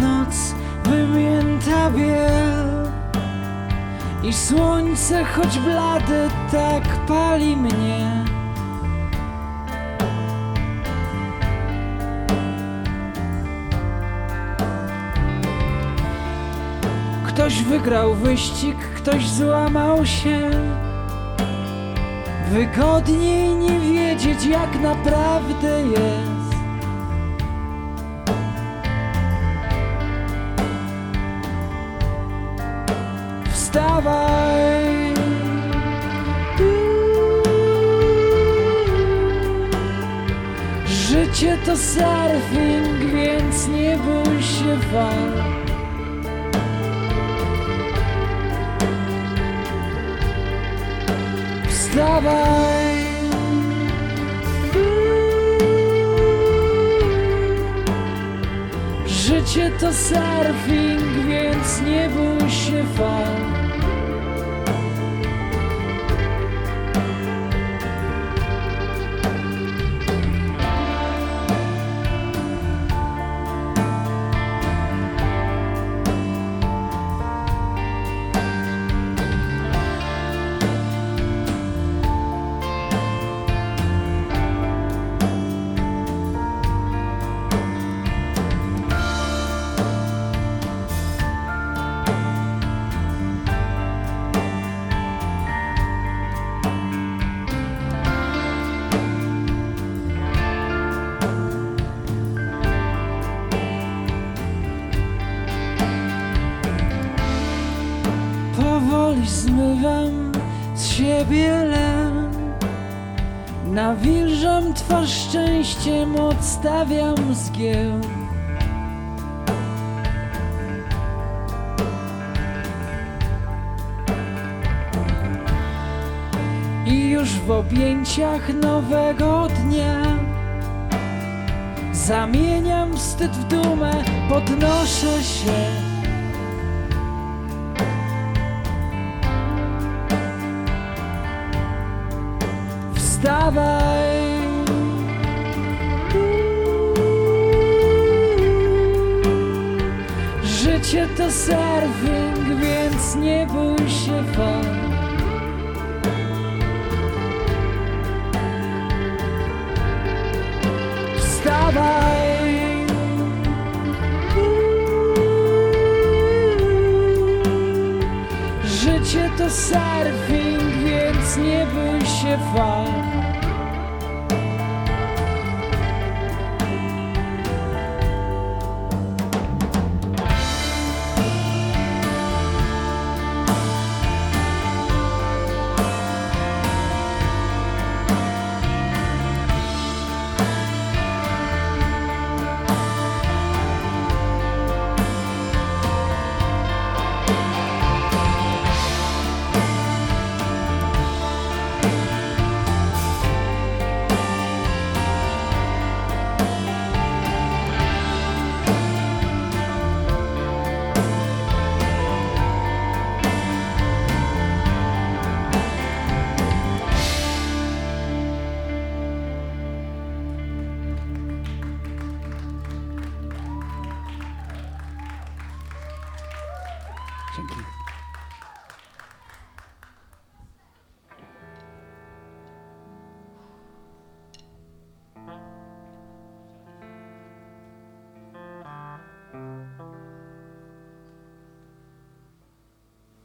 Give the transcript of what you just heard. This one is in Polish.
noc wymięta biel. I słońce, choć blade, tak pali mnie. Ktoś wygrał wyścig, ktoś złamał się. Wygodniej nie wiedzieć, jak naprawdę jest Życie to surfing, więc nie bój się fal Wstawaj. Życie to surfing, więc nie bój się fal Powoli zmywam z siebie lęk Nawilżam twarz szczęściem, odstawiam zgieł. I już w objęciach nowego dnia Zamieniam wstyd w dumę, podnoszę się Wstawaj. Życie to surfing, więc nie bój się fal Życie to surfing, więc nie bój się fal